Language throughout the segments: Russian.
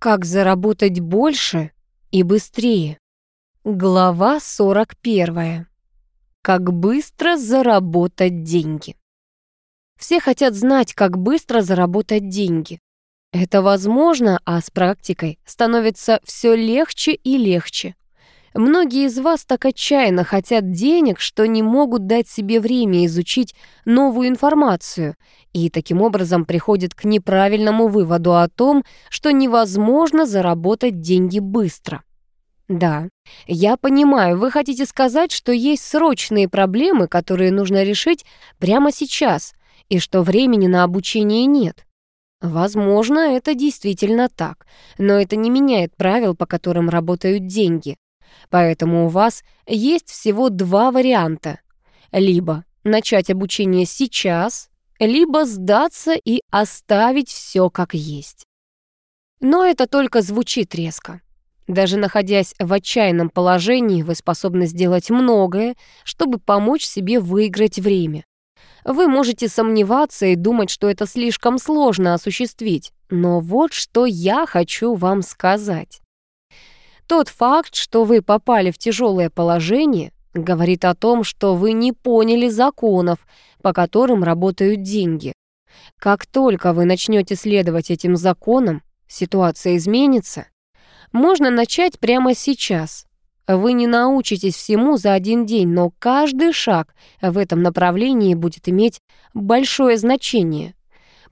Как заработать больше и быстрее? Глава 41. Как быстро заработать деньги. Все хотят знать, как быстро заработать деньги. Это возможно, а с практикой становится все легче и легче. Многие из вас так отчаянно хотят денег, что не могут дать себе время изучить новую информацию и таким образом приходят к неправильному выводу о том, что невозможно заработать деньги быстро. Да, я понимаю, вы хотите сказать, что есть срочные проблемы, которые нужно решить прямо сейчас, и что времени на обучение нет. Возможно, это действительно так, но это не меняет правил, по которым работают деньги. Поэтому у вас есть всего два варианта. Либо начать обучение сейчас, либо сдаться и оставить все как есть. Но это только звучит резко. Даже находясь в отчаянном положении, вы способны сделать многое, чтобы помочь себе выиграть время. Вы можете сомневаться и думать, что это слишком сложно осуществить, но вот что я хочу вам сказать. Тот факт, что вы попали в тяжелое положение, говорит о том, что вы не поняли законов, по которым работают деньги. Как только вы начнете следовать этим законам, ситуация изменится. Можно начать прямо сейчас. Вы не научитесь всему за один день, но каждый шаг в этом направлении будет иметь большое значение.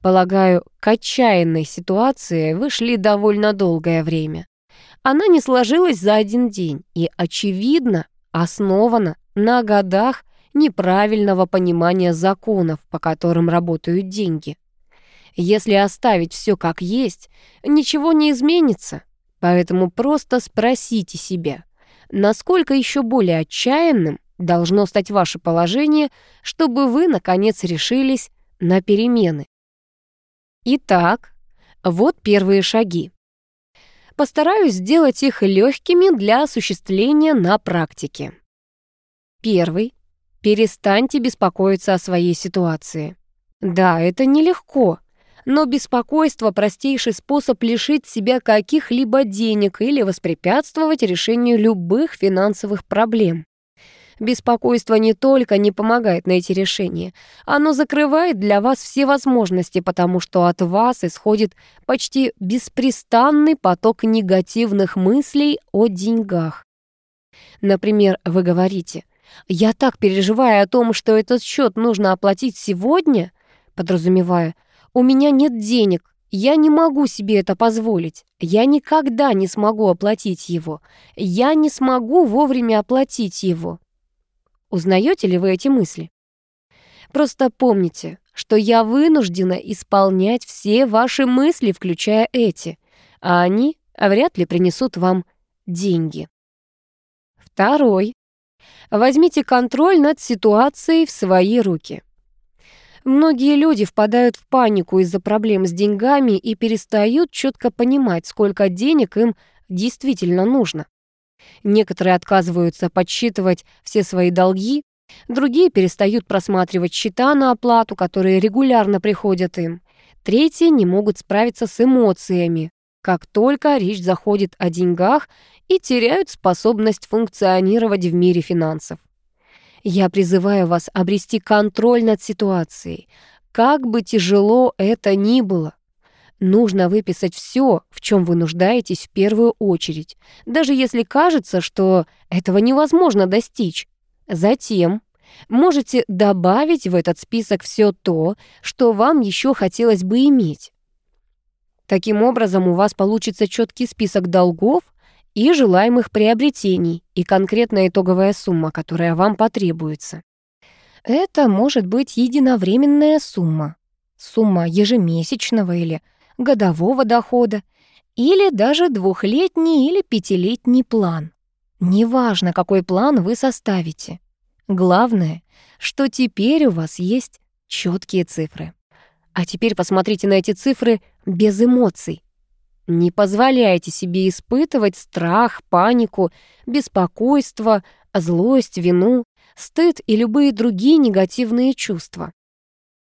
Полагаю, к отчаянной ситуации вы шли довольно долгое время. Она не сложилась за один день и, очевидно, основана на годах неправильного понимания законов, по которым работают деньги. Если оставить все как есть, ничего не изменится. Поэтому просто спросите себя, насколько еще более отчаянным должно стать ваше положение, чтобы вы, наконец, решились на перемены. Итак, вот первые шаги. Постараюсь сделать их легкими для осуществления на практике. Первый. Перестаньте беспокоиться о своей ситуации. Да, это нелегко, но беспокойство – простейший способ лишить себя каких-либо денег или воспрепятствовать решению любых финансовых проблем. Беспокойство не только не помогает найти решение, оно закрывает для вас все возможности, потому что от вас исходит почти беспрестанный поток негативных мыслей о деньгах. Например, вы говорите «Я так переживаю о том, что этот счет нужно оплатить сегодня», подразумевая «У меня нет денег, я не могу себе это позволить. Я никогда не смогу оплатить его. Я не смогу вовремя оплатить его. Узнаете ли вы эти мысли? Просто помните, что я вынуждена исполнять все ваши мысли, включая эти, а они вряд ли принесут вам деньги. Второй. Возьмите контроль над ситуацией в свои руки. Многие люди впадают в панику из-за проблем с деньгами и перестают четко понимать, сколько денег им действительно нужно. Некоторые отказываются подсчитывать все свои долги, другие перестают просматривать счета на оплату, которые регулярно приходят им. Третьи не могут справиться с эмоциями, как только речь заходит о деньгах и теряют способность функционировать в мире финансов. Я призываю вас обрести контроль над ситуацией, как бы тяжело это ни было. Нужно выписать все, в чем вы нуждаетесь в первую очередь, даже если кажется, что этого невозможно достичь. Затем можете добавить в этот список все то, что вам еще хотелось бы иметь. Таким образом, у вас получится четкий список долгов и желаемых приобретений и конкретная итоговая сумма, которая вам потребуется. Это может быть единовременная сумма, сумма ежемесячного или годового дохода или даже двухлетний или пятилетний план. Неважно, какой план вы составите. Главное, что теперь у вас есть четкие цифры. А теперь посмотрите на эти цифры без эмоций. Не позволяйте себе испытывать страх, панику, беспокойство, злость, вину, стыд и любые другие негативные чувства.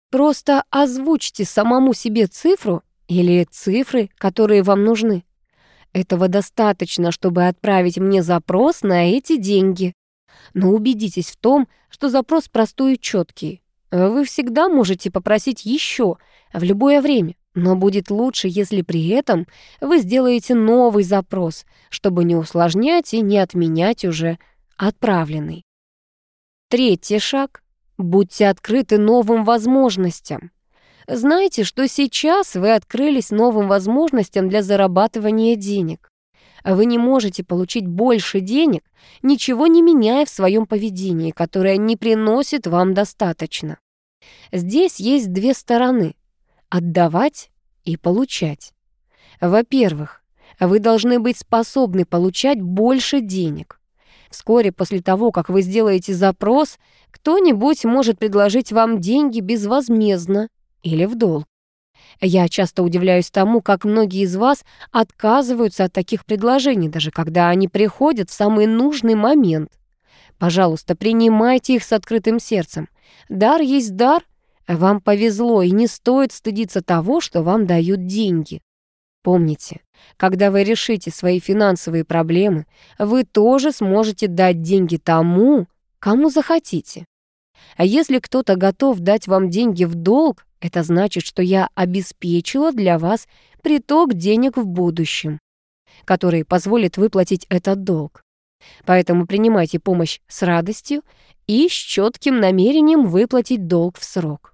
Просто озвучьте самому себе цифру или цифры, которые вам нужны. этого достаточно, чтобы отправить мне запрос на эти деньги. Но убедитесь в том, что запрос простой и четкий. Вы всегда можете попросить еще в любое время, но будет лучше, если при этом вы сделаете новый запрос, чтобы не усложнять и не отменять уже отправленный. Третий шаг. Будьте открыты новым возможностям. Знайте, что сейчас вы открылись новым возможностям для зарабатывания денег. Вы не можете получить больше денег, ничего не меняя в своем поведении, которое не приносит вам достаточно. Здесь есть две стороны — отдавать и получать. Во-первых, вы должны быть способны получать больше денег. Вскоре после того, как вы сделаете запрос, кто-нибудь может предложить вам деньги безвозмездно или в долг. Я часто удивляюсь тому, как многие из вас отказываются от таких предложений, даже когда они приходят в самый нужный момент. Пожалуйста, принимайте их с открытым сердцем. Дар есть дар. Вам повезло, и не стоит стыдиться того, что вам дают деньги. Помните, когда вы решите свои финансовые проблемы, вы тоже сможете дать деньги тому, кому захотите. А если кто-то готов дать вам деньги в долг, это значит, что я обеспечила для вас приток денег в будущем, который позволит выплатить этот долг. Поэтому принимайте помощь с радостью и с четким намерением выплатить долг в срок.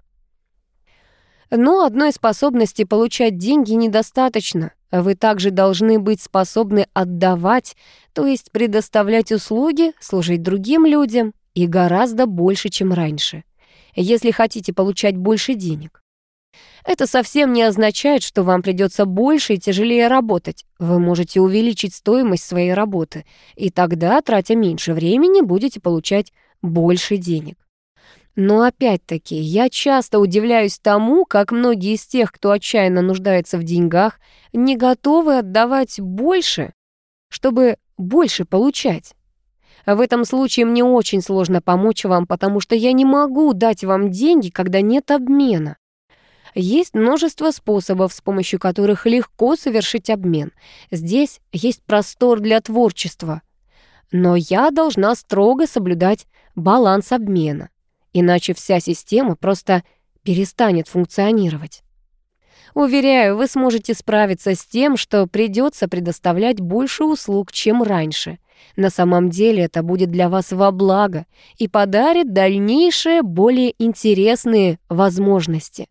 Но одной способности получать деньги недостаточно. Вы также должны быть способны отдавать, то есть предоставлять услуги, служить другим людям и гораздо больше, чем раньше если хотите получать больше денег. Это совсем не означает, что вам придется больше и тяжелее работать. Вы можете увеличить стоимость своей работы, и тогда, тратя меньше времени, будете получать больше денег. Но опять-таки, я часто удивляюсь тому, как многие из тех, кто отчаянно нуждается в деньгах, не готовы отдавать больше, чтобы больше получать. В этом случае мне очень сложно помочь вам, потому что я не могу дать вам деньги, когда нет обмена. Есть множество способов, с помощью которых легко совершить обмен. Здесь есть простор для творчества. Но я должна строго соблюдать баланс обмена, иначе вся система просто перестанет функционировать. Уверяю, вы сможете справиться с тем, что придется предоставлять больше услуг, чем раньше. На самом деле это будет для вас во благо и подарит дальнейшие, более интересные возможности.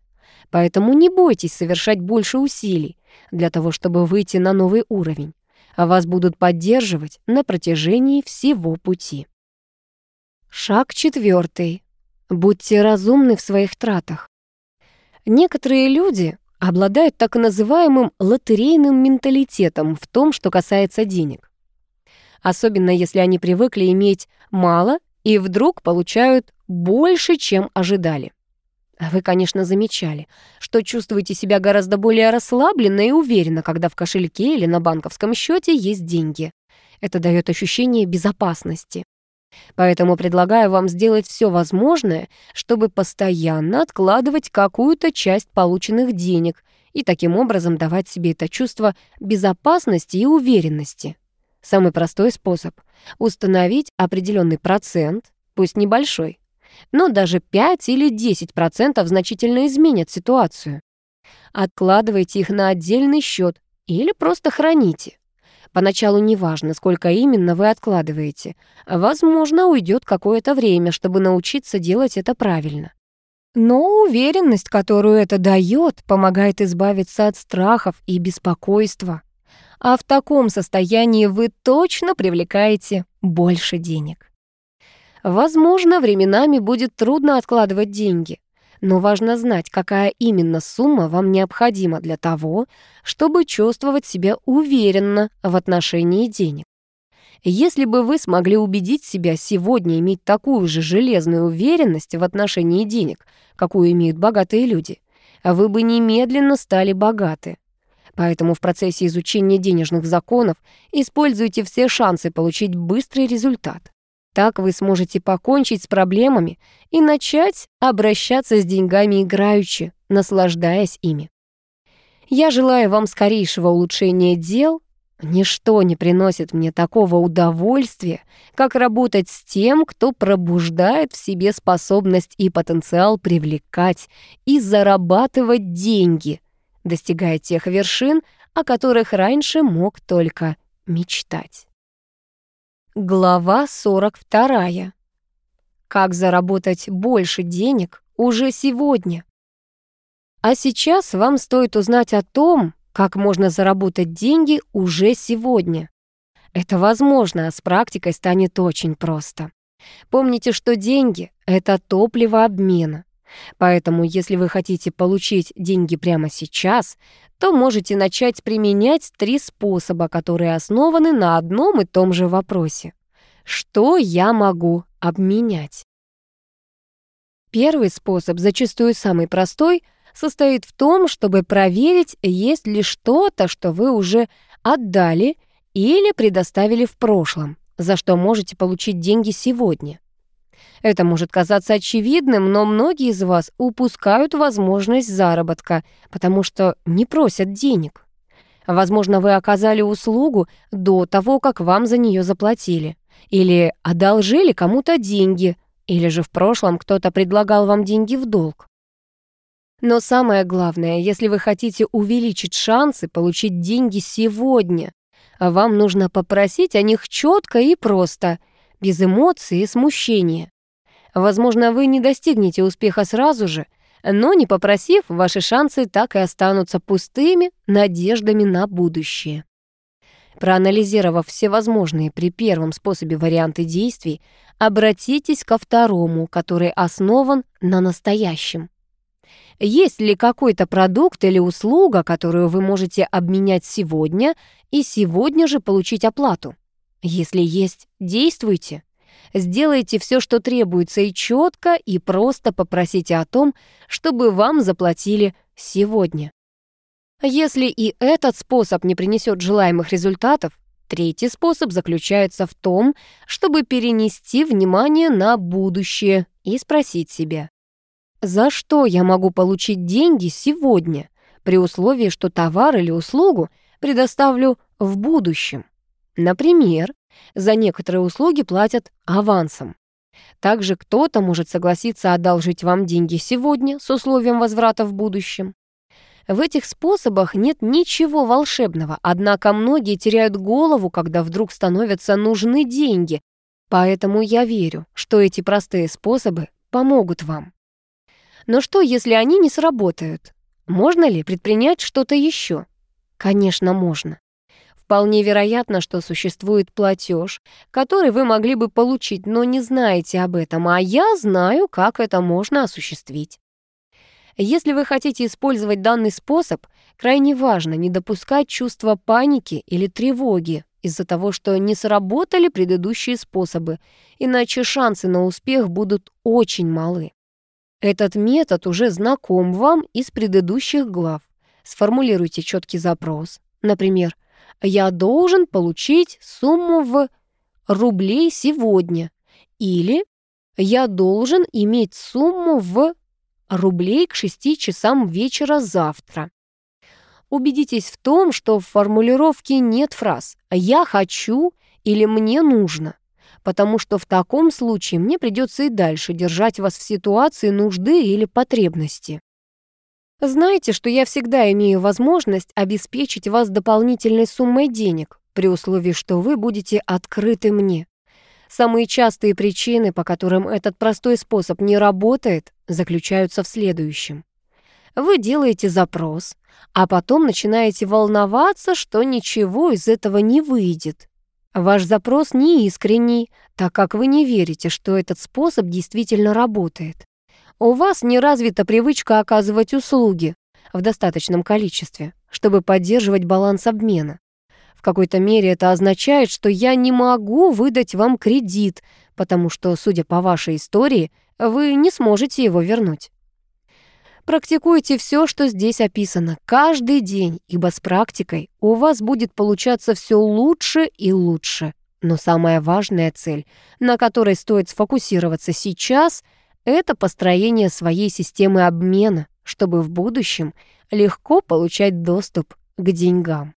Поэтому не бойтесь совершать больше усилий для того, чтобы выйти на новый уровень. А вас будут поддерживать на протяжении всего пути. Шаг четвертый. Будьте разумны в своих тратах. Некоторые люди обладают так называемым лотерейным менталитетом в том, что касается денег особенно если они привыкли иметь мало и вдруг получают больше, чем ожидали. А вы, конечно, замечали, что чувствуете себя гораздо более расслабленно и уверенно, когда в кошельке или на банковском счете есть деньги. Это дает ощущение безопасности. Поэтому предлагаю вам сделать все возможное, чтобы постоянно откладывать какую-то часть полученных денег и таким образом давать себе это чувство безопасности и уверенности. Самый простой способ — установить определенный процент, пусть небольшой, но даже 5 или 10% значительно изменят ситуацию. Откладывайте их на отдельный счет или просто храните. Поначалу неважно, сколько именно вы откладываете. Возможно, уйдет какое-то время, чтобы научиться делать это правильно. Но уверенность, которую это дает, помогает избавиться от страхов и беспокойства а в таком состоянии вы точно привлекаете больше денег. Возможно, временами будет трудно откладывать деньги, но важно знать, какая именно сумма вам необходима для того, чтобы чувствовать себя уверенно в отношении денег. Если бы вы смогли убедить себя сегодня иметь такую же железную уверенность в отношении денег, какую имеют богатые люди, вы бы немедленно стали богаты. Поэтому в процессе изучения денежных законов используйте все шансы получить быстрый результат. Так вы сможете покончить с проблемами и начать обращаться с деньгами играючи, наслаждаясь ими. Я желаю вам скорейшего улучшения дел Ничто не приносит мне такого удовольствия, как работать с тем, кто пробуждает в себе способность и потенциал привлекать и зарабатывать деньги, достигая тех вершин, о которых раньше мог только мечтать. Глава 42. Как заработать больше денег уже сегодня? А сейчас вам стоит узнать о том, как можно заработать деньги уже сегодня. Это возможно, а с практикой станет очень просто. Помните, что деньги — это топливо обмена. Поэтому, если вы хотите получить деньги прямо сейчас, то можете начать применять три способа, которые основаны на одном и том же вопросе. Что я могу обменять? Первый способ, зачастую самый простой — состоит в том, чтобы проверить, есть ли что-то, что вы уже отдали или предоставили в прошлом, за что можете получить деньги сегодня. Это может казаться очевидным, но многие из вас упускают возможность заработка, потому что не просят денег. Возможно, вы оказали услугу до того, как вам за нее заплатили, или одолжили кому-то деньги, или же в прошлом кто-то предлагал вам деньги в долг. Но самое главное, если вы хотите увеличить шансы получить деньги сегодня, вам нужно попросить о них четко и просто, без эмоций и смущения. Возможно, вы не достигнете успеха сразу же, но не попросив, ваши шансы так и останутся пустыми надеждами на будущее. Проанализировав все возможные при первом способе варианты действий, обратитесь ко второму, который основан на настоящем. Есть ли какой-то продукт или услуга, которую вы можете обменять сегодня и сегодня же получить оплату? Если есть, действуйте. Сделайте все, что требуется, и четко, и просто попросите о том, чтобы вам заплатили сегодня. Если и этот способ не принесет желаемых результатов, третий способ заключается в том, чтобы перенести внимание на будущее и спросить себя, за что я могу получить деньги сегодня, при условии, что товар или услугу предоставлю в будущем? Например, за некоторые услуги платят авансом. Также кто-то может согласиться одолжить вам деньги сегодня с условием возврата в будущем. В этих способах нет ничего волшебного, однако многие теряют голову, когда вдруг становятся нужны деньги, поэтому я верю, что эти простые способы помогут вам. Но что, если они не сработают? Можно ли предпринять что-то еще? Конечно, можно. Вполне вероятно, что существует платеж, который вы могли бы получить, но не знаете об этом, а я знаю, как это можно осуществить. Если вы хотите использовать данный способ, крайне важно не допускать чувства паники или тревоги из-за того, что не сработали предыдущие способы, иначе шансы на успех будут очень малы. Этот метод уже знаком вам из предыдущих глав. Сформулируйте четкий запрос. Например, «Я должен получить сумму в рублей сегодня» или «Я должен иметь сумму в рублей к 6 часам вечера завтра». Убедитесь в том, что в формулировке нет фраз «я хочу» или «мне нужно» потому что в таком случае мне придется и дальше держать вас в ситуации нужды или потребности. Знаете, что я всегда имею возможность обеспечить вас дополнительной суммой денег, при условии, что вы будете открыты мне. Самые частые причины, по которым этот простой способ не работает, заключаются в следующем. Вы делаете запрос, а потом начинаете волноваться, что ничего из этого не выйдет. Ваш запрос не искренний, так как вы не верите, что этот способ действительно работает. У вас не развита привычка оказывать услуги в достаточном количестве, чтобы поддерживать баланс обмена. В какой-то мере это означает, что я не могу выдать вам кредит, потому что, судя по вашей истории, вы не сможете его вернуть. Практикуйте все, что здесь описано, каждый день, ибо с практикой у вас будет получаться все лучше и лучше. Но самая важная цель, на которой стоит сфокусироваться сейчас, это построение своей системы обмена, чтобы в будущем легко получать доступ к деньгам.